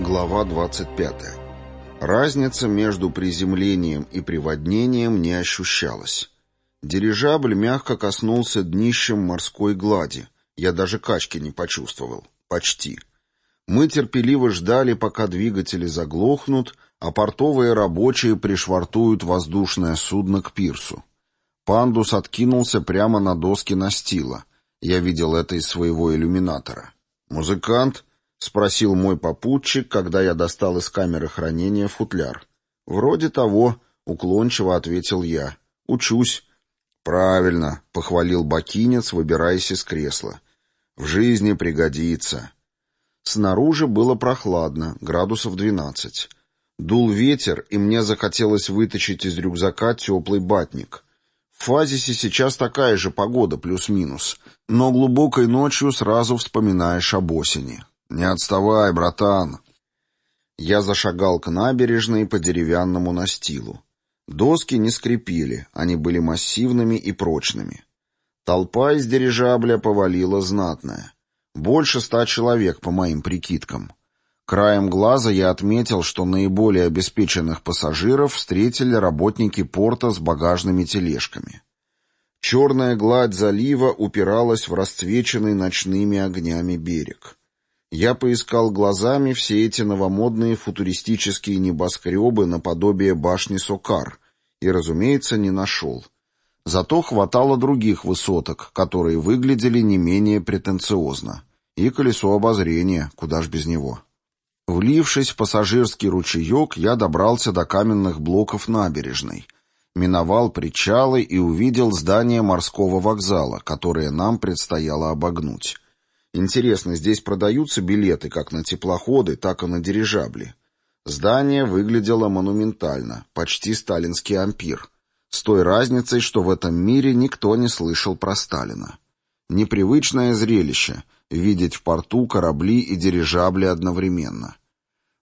Глава 25. Разница между приземлением и приводнением не ощущалась. Дирижабль мягко коснулся днищем морской глади. Я даже качки не почувствовал. Почти. Мы терпеливо ждали, пока двигатели заглохнут, а портовые рабочие пришвартуют воздушное судно к пирсу. Пандус откинулся прямо на доски настила. Я видел это из своего иллюминатора. «Музыкант?» — спросил мой попутчик, когда я достал из камеры хранения футляр. «Вроде того», — уклончиво ответил я. «Учусь». «Правильно», — похвалил бакинец, выбираясь из кресла. «В жизни пригодится». Снаружи было прохладно, градусов двенадцать. Дул ветер, и мне захотелось вытащить из рюкзака теплый батник. В Фазисе сейчас такая же погода, плюс-минус, но глубокой ночью сразу вспоминаешь об осени. «Не отставай, братан!» Я зашагал к набережной по деревянному настилу. Доски не скрипели, они были массивными и прочными. Толпа из дирижабля повалила знатная. Больше ста человек, по моим прикидкам. Краем глаза я отметил, что наиболее обеспеченных пассажиров встретили работники порта с багажными тележками. Черная гладь залива упиралась в расцвеченный ночными огнями берег. Я поискал глазами все эти новомодные футуристические небоскребы наподобие башни Сокар и, разумеется, не нашел. Зато хватало других высоток, которые выглядели не менее претенциозно. И колесо обозрения, куда ж без него. Влившись в пассажирский ручеек, я добрался до каменных блоков набережной, миновал причалы и увидел здание морского вокзала, которое нам предстояло обогнуть. Интересно, здесь продаются билеты как на теплоходы, так и на дирижабли. Здание выглядело монументально, почти сталинский ампир, с той разницей, что в этом мире никто не слышал про Сталина. Непривычное зрелище — видеть в порту корабли и дирижабли одновременно.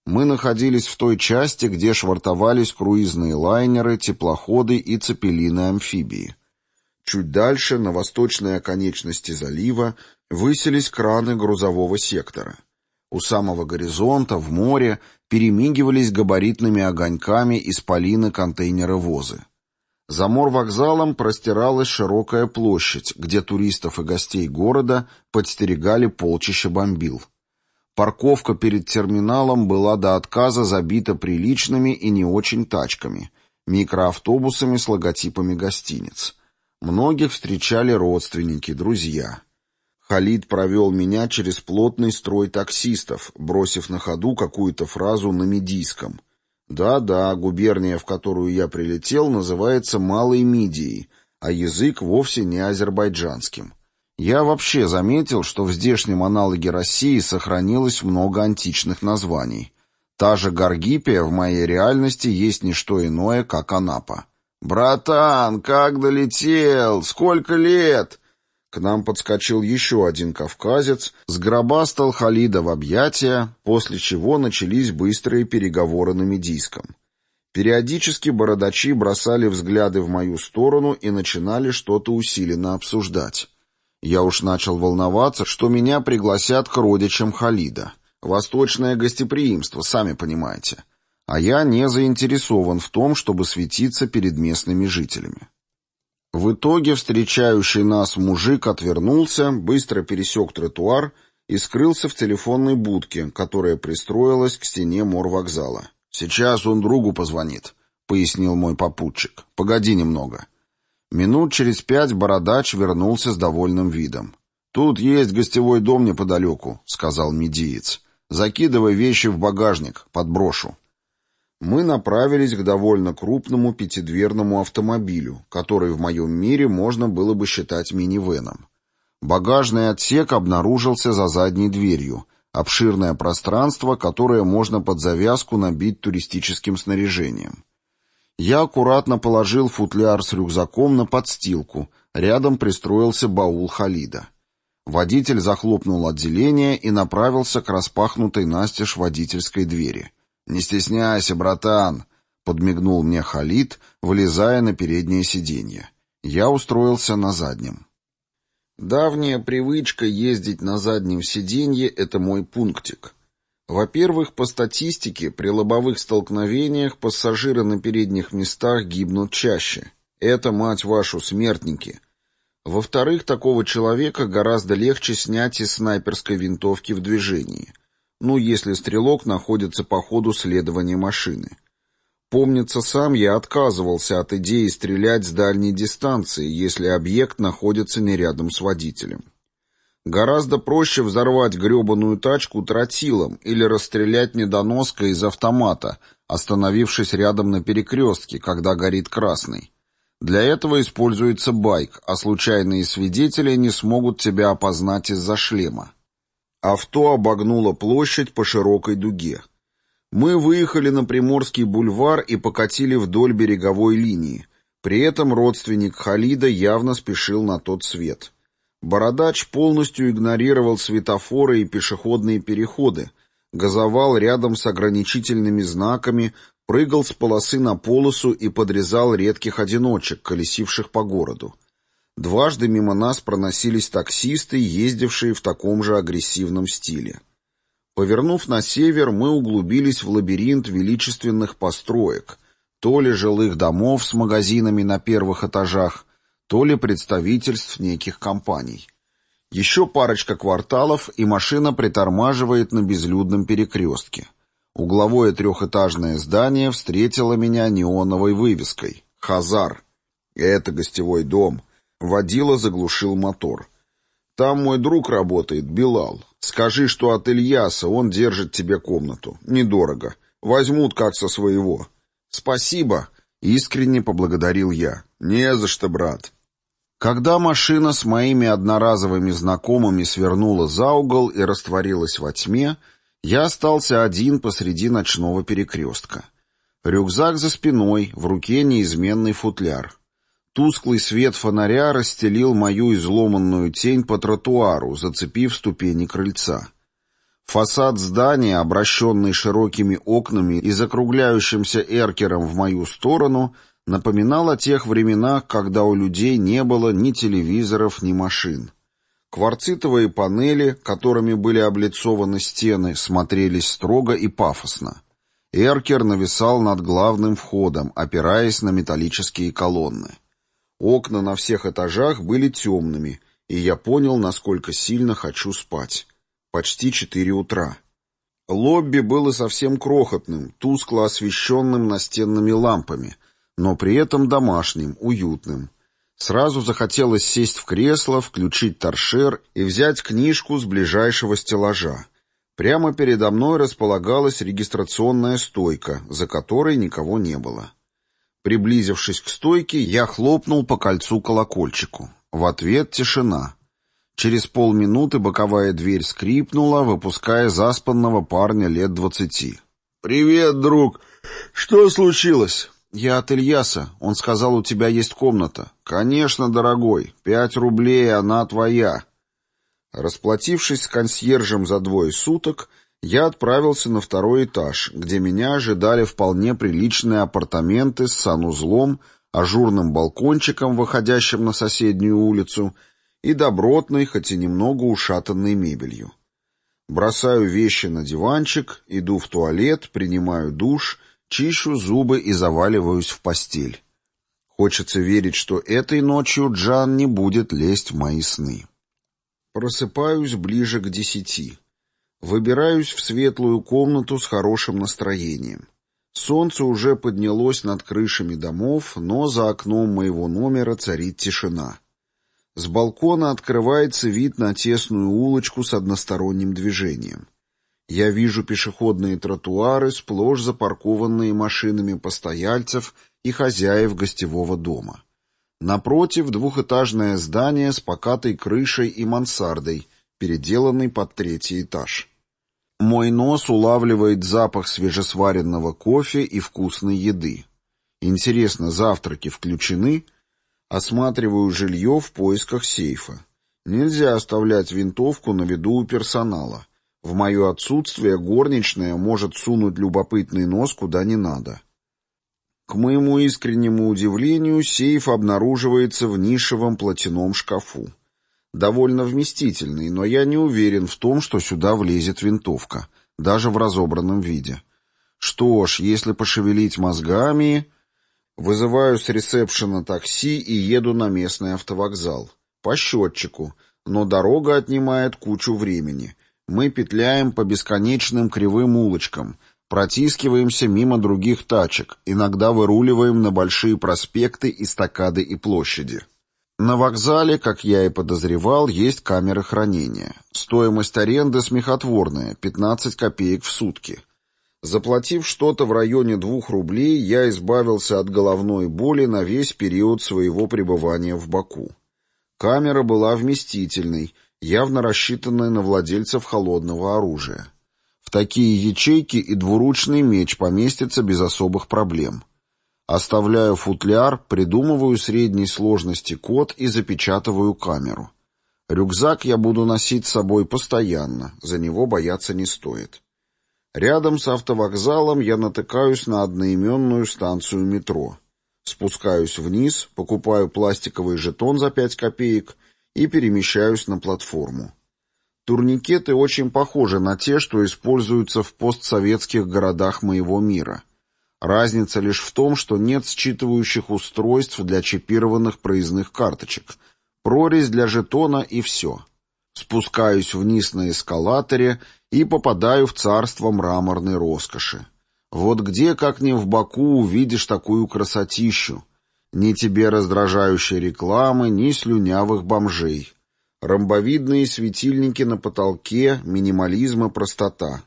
Мы находились в той части, где швартовались круизные лайнеры, теплоходы и цепелины-амфибии. Чуть дальше, на восточной оконечности залива, высились краны грузового сектора. У самого горизонта, в море, перемигивались габаритными огоньками исполины контейнеровозы. За морвокзалом простиралась широкая площадь, где туристов и гостей города подстерегали полчища бомбил. Парковка перед терминалом была до отказа забита приличными и не очень тачками, микроавтобусами с логотипами гостиниц. Многих встречали родственники, друзья. Халид провел меня через плотный строй таксистов, бросив на ходу какую-то фразу на медийском. Да-да, губерния, в которую я прилетел, называется Малой Мидией, а язык вовсе не азербайджанским. Я вообще заметил, что в здешнем аналоге России сохранилось много античных названий. Та же Гаргипия в моей реальности есть не что иное, как Анапа. «Братан, как долетел? Сколько лет?» К нам подскочил еще один кавказец, сгробастал Халида в объятия, после чего начались быстрые переговоры на медийском. Периодически бородачи бросали взгляды в мою сторону и начинали что-то усиленно обсуждать. Я уж начал волноваться, что меня пригласят к родичам Халида. Восточное гостеприимство, сами понимаете. А я не заинтересован в том, чтобы светиться перед местными жителями. В итоге встречающий нас мужик отвернулся, быстро пересек тротуар и скрылся в телефонной будке, которая пристроилась к стене морвокзала. «Сейчас он другу позвонит», — пояснил мой попутчик. «Погоди немного». Минут через пять бородач вернулся с довольным видом. «Тут есть гостевой дом неподалеку», — сказал медиец. «Закидывай вещи в багажник, подброшу». Мы направились к довольно крупному пятидверному автомобилю, который в моем мире можно было бы считать минивеном. Багажный отсек обнаружился за задней дверью, обширное пространство, которое можно под завязку набить туристическим снаряжением. Я аккуратно положил футляр с рюкзаком на подстилку, рядом пристроился баул Халида. Водитель захлопнул отделение и направился к распахнутой настежь водительской двери. «Не стесняйся, братан!» — подмигнул мне Халид, вылезая на переднее сиденье. Я устроился на заднем. Давняя привычка ездить на заднем сиденье — это мой пунктик. Во-первых, по статистике, при лобовых столкновениях пассажиры на передних местах гибнут чаще. Это, мать вашу, смертники. Во-вторых, такого человека гораздо легче снять из снайперской винтовки в движении. Ну, если стрелок находится по ходу следования машины. Помнится, сам я отказывался от идеи стрелять с дальней дистанции, если объект находится не рядом с водителем. Гораздо проще взорвать гребаную тачку тротилом или расстрелять недоноска из автомата, остановившись рядом на перекрестке, когда горит красный. Для этого используется байк, а случайные свидетели не смогут тебя опознать из-за шлема. Авто обогнуло площадь по широкой дуге. Мы выехали на Приморский бульвар и покатили вдоль береговой линии. При этом родственник Халида явно спешил на тот свет. Бородач полностью игнорировал светофоры и пешеходные переходы, газовал рядом с ограничительными знаками, прыгал с полосы на полосу и подрезал редких одиночек, колесивших по городу. Дважды мимо нас проносились таксисты, ездившие в таком же агрессивном стиле. Повернув на север, мы углубились в лабиринт величественных построек, то ли жилых домов с магазинами на первых этажах, то ли представительств неких компаний. Еще парочка кварталов, и машина притормаживает на безлюдном перекрестке. Угловое трехэтажное здание встретило меня неоновой вывеской «Хазар». Это гостевой дом. Водила заглушил мотор. Там мой друг работает, Билал. Скажи, что от Ильяса, он держит тебе комнату. Недорого. Возьмут как со своего. Спасибо, искренне поблагодарил я. Не за что, брат. Когда машина с моими одноразовыми знакомыми свернула за угол и растворилась во тьме, я остался один посреди ночного перекрестка. Рюкзак за спиной, в руке неизменный футляр. Тусклый свет фонаря расстелил мою изломанную тень по тротуару, зацепив ступени крыльца. Фасад здания, обращенный широкими окнами и закругляющимся эркером в мою сторону, напоминал о тех временах, когда у людей не было ни телевизоров, ни машин. Кварцитовые панели, которыми были облицованы стены, смотрелись строго и пафосно. Эркер нависал над главным входом, опираясь на металлические колонны. Окна на всех этажах были темными, и я понял, насколько сильно хочу спать. Почти четыре утра. Лобби было совсем крохотным, тускло освещенным настенными лампами, но при этом домашним, уютным. Сразу захотелось сесть в кресло, включить торшер и взять книжку с ближайшего стеллажа. Прямо передо мной располагалась регистрационная стойка, за которой никого не было. Приблизившись к стойке, я хлопнул по кольцу колокольчику. В ответ тишина. Через полминуты боковая дверь скрипнула, выпуская заспанного парня лет двадцати. «Привет, друг! Что случилось?» «Я от Ильяса. Он сказал, у тебя есть комната». «Конечно, дорогой. Пять рублей, она твоя». Расплатившись с консьержем за двое суток, я отправился на второй этаж, где меня ожидали вполне приличные апартаменты с санузлом, ажурным балкончиком, выходящим на соседнюю улицу, и добротной, хоть и немного ушатанной мебелью. Бросаю вещи на диванчик, иду в туалет, принимаю душ, чищу зубы и заваливаюсь в постель. Хочется верить, что этой ночью Джан не будет лезть в мои сны. Просыпаюсь ближе к десяти. Выбираюсь в светлую комнату с хорошим настроением. Солнце уже поднялось над крышами домов, но за окном моего номера царит тишина. С балкона открывается вид на тесную улочку с односторонним движением. Я вижу пешеходные тротуары, сплошь запаркованные машинами постояльцев и хозяев гостевого дома. Напротив двухэтажное здание с покатой крышей и мансардой — переделанный под третий этаж. Мой нос улавливает запах свежесваренного кофе и вкусной еды. Интересно, завтраки включены? Осматриваю жилье в поисках сейфа. Нельзя оставлять винтовку на виду у персонала. В мое отсутствие горничная может сунуть любопытный нос куда не надо. К моему искреннему удивлению, сейф обнаруживается в нишевом платяном шкафу довольно вместительный, но я не уверен в том, что сюда влезет винтовка. даже в разобранном виде. Что ж, если пошевелить мозгами... Вызываю с ресепшена такси и еду на местный автовокзал. По счетчику, но дорога отнимает кучу времени. Мы петляем по бесконечным кривым улочкам, протискиваемся мимо других тачек, иногда выруливаем на большие проспекты, эстакады и площади. На вокзале, как я и подозревал, есть камеры хранения. Стоимость аренды смехотворная — 15 копеек в сутки. Заплатив что-то в районе двух рублей, я избавился от головной боли на весь период своего пребывания в Баку. Камера была вместительной, явно рассчитанной на владельцев холодного оружия. В такие ячейки и двуручный меч поместится без особых проблем. Оставляю футляр, придумываю средней сложности код и запечатываю камеру. Рюкзак я буду носить с собой постоянно, за него бояться не стоит. Рядом с автовокзалом я натыкаюсь на одноименную станцию метро. Спускаюсь вниз, покупаю пластиковый жетон за 5 копеек и перемещаюсь на платформу. Турникеты очень похожи на те, что используются в постсоветских городах моего мира. Разница лишь в том, что нет считывающих устройств для чипированных проездных карточек. Прорезь для жетона и все. Спускаюсь вниз на эскалаторе и попадаю в царство мраморной роскоши. Вот где, как не в Баку, увидишь такую красотищу? Ни тебе раздражающей рекламы, ни слюнявых бомжей. Ромбовидные светильники на потолке, минимализм и простота.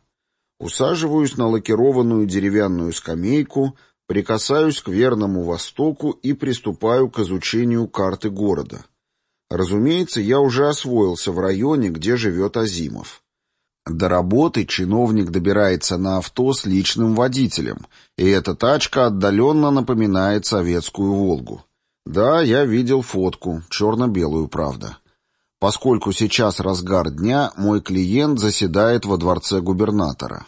Усаживаюсь на лакированную деревянную скамейку, прикасаюсь к верному востоку и приступаю к изучению карты города. Разумеется, я уже освоился в районе, где живет Азимов. До работы чиновник добирается на авто с личным водителем, и эта тачка отдаленно напоминает советскую «Волгу». Да, я видел фотку, черно-белую, правда. Поскольку сейчас разгар дня, мой клиент заседает во дворце губернатора.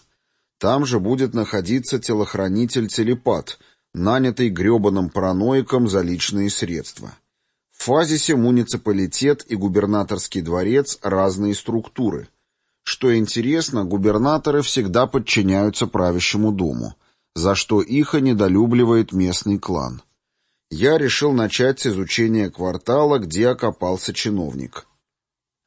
Там же будет находиться телохранитель-телепат, нанятый гребаным параноиком за личные средства. В фазисе муниципалитет и губернаторский дворец – разные структуры – что интересно, губернаторы всегда подчиняются правящему дому, за что их и недолюбливает местный клан. Я решил начать с изучения квартала, где окопался чиновник.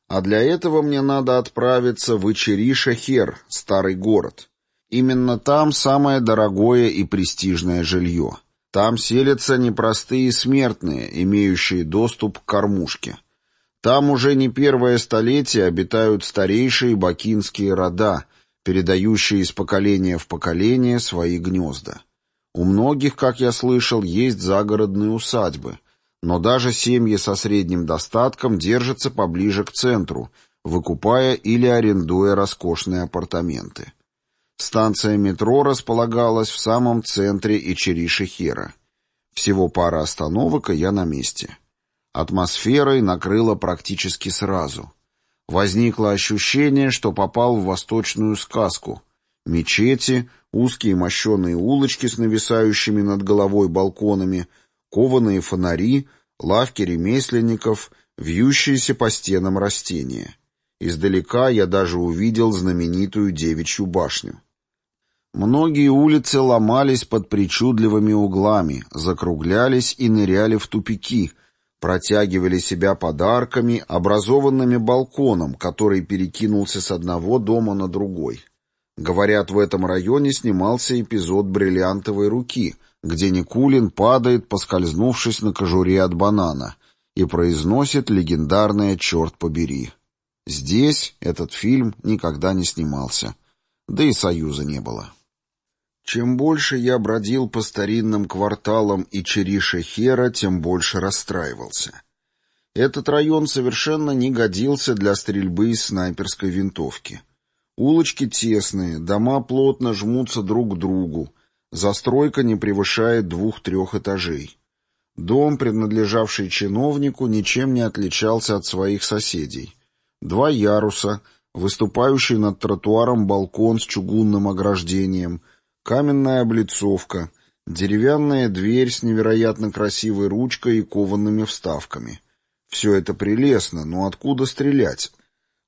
А для этого мне надо отправиться в Ичери-Шахер, старый город. Именно там самое дорогое и престижное жилье. Там селятся непростые смертные, имеющие доступ к кормушке. Там уже не первое столетие обитают старейшие бакинские рода, передающие из поколения в поколение свои гнезда. У многих, как я слышал, есть загородные усадьбы, но даже семьи со средним достатком держатся поближе к центру, выкупая или арендуя роскошные апартаменты. Станция метро располагалась в самом центре Ичери-Шехера. Всего пара остановок, и я на месте. Атмосферой накрыло практически сразу. Возникло ощущение, что попал в восточную сказку. Мечети, узкие мощеные улочки с нависающими над головой балконами, кованые фонари, лавки ремесленников, вьющиеся по стенам растения. Издалека я даже увидел знаменитую девичью башню. Многие улицы ломались под причудливыми углами, закруглялись и ныряли в тупики — протягивали себя подарками, образованными балконом, который перекинулся с одного дома на другой. Говорят, в этом районе снимался эпизод «Бриллиантовой руки», где Никулин падает, поскользнувшись на кожуре от банана, и произносит легендарное «Черт побери». Здесь этот фильм никогда не снимался, да и союза не было. Чем больше я бродил по старинным кварталам и Чериша-Хера, тем больше расстраивался. Этот район совершенно не годился для стрельбы из снайперской винтовки. Улочки тесные, дома плотно жмутся друг к другу, застройка не превышает двух-трех этажей. Дом, принадлежавший чиновнику, ничем не отличался от своих соседей. Два яруса, выступающий над тротуаром балкон с чугунным ограждением — Каменная облицовка, деревянная дверь с невероятно красивой ручкой и коваными вставками. Все это прелестно, но откуда стрелять?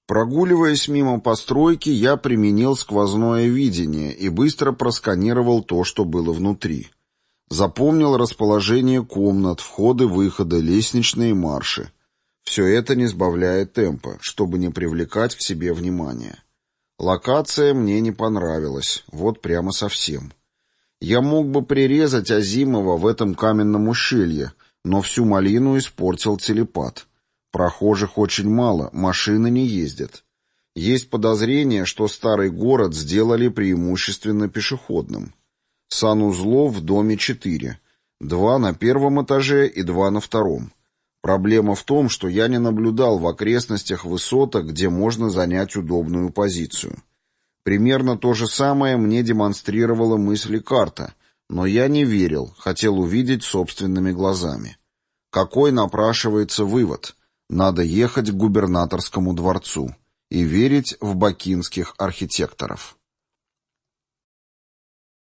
Прогуливаясь мимо постройки, я применил сквозное видение и быстро просканировал то, что было внутри. Запомнил расположение комнат, входы-выходы, лестничные марши. Все это не сбавляя темпа, чтобы не привлекать к себе внимания. Локация мне не понравилась, вот прямо совсем. Я мог бы прирезать Азимова в этом каменном ущелье, но всю малину испортил телепат. Прохожих очень мало, машины не ездят. Есть подозрение, что старый город сделали преимущественно пешеходным. Санузлов в доме четыре. Два на первом этаже и два на втором. Проблема в том, что я не наблюдал в окрестностях высоток, где можно занять удобную позицию. Примерно то же самое мне демонстрировала мысли карта, но я не верил, хотел увидеть собственными глазами. Какой напрашивается вывод? Надо ехать к губернаторскому дворцу и верить в бакинских архитекторов.